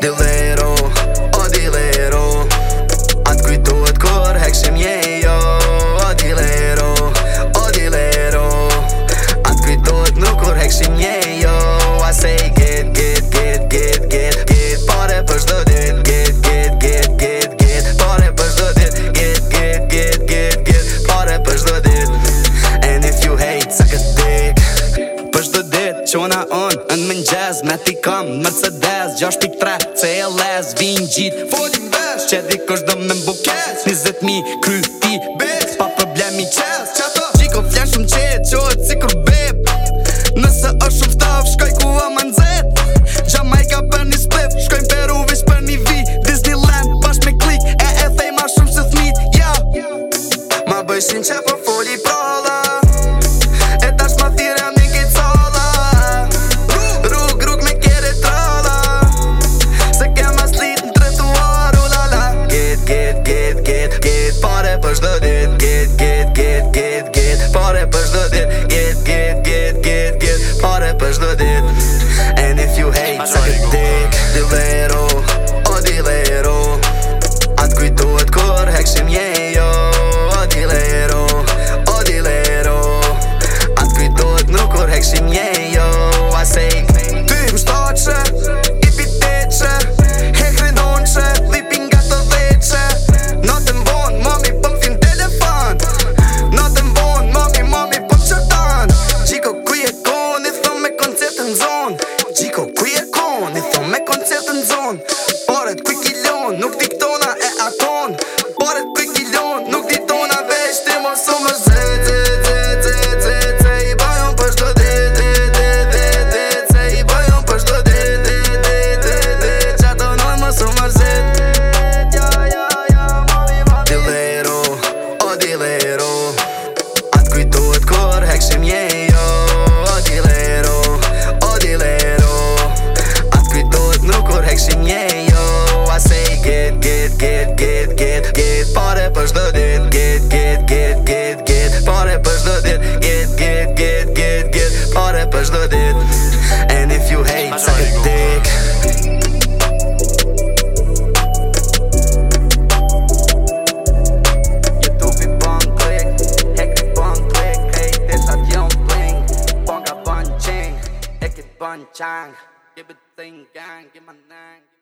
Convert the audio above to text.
They lay it on on Në më njëz, me ti kam Mercedes, 6.3 CLS, vinë gjit Folin vesh, që di kësh do me mbukes 20 mi, kry ti, bitch Pa problemi qes, që to Qiko flen shumë qe, qo e cikur bip Nëse është shumë ftaf, shkoj ku a më nëzit Jamaica për një splip, shkoj në Peru vish për një vi Disneyland, bashk me klik, e e thej ma shumë që thmit, yeah Ma bëjshin shumë qa Suck a dick, delay it all. Barët për kilon, nuk di këtona e aton Barët për kilon, nuk di tona vesh Ti mos o më zë Zë, zë, zë, zë, zë, i bajon për shdo dhe i bajon për shdo mos më zë Ja, ja, Dilero, o dilero Atë kujtu e të kur, hekshim jenë push the dit, get, get, get, get, get, pare push the dit, get, get, get, get, get, pare push the dit. And if you hate, suck a dick. Bunchang, give it thing gang, give my name.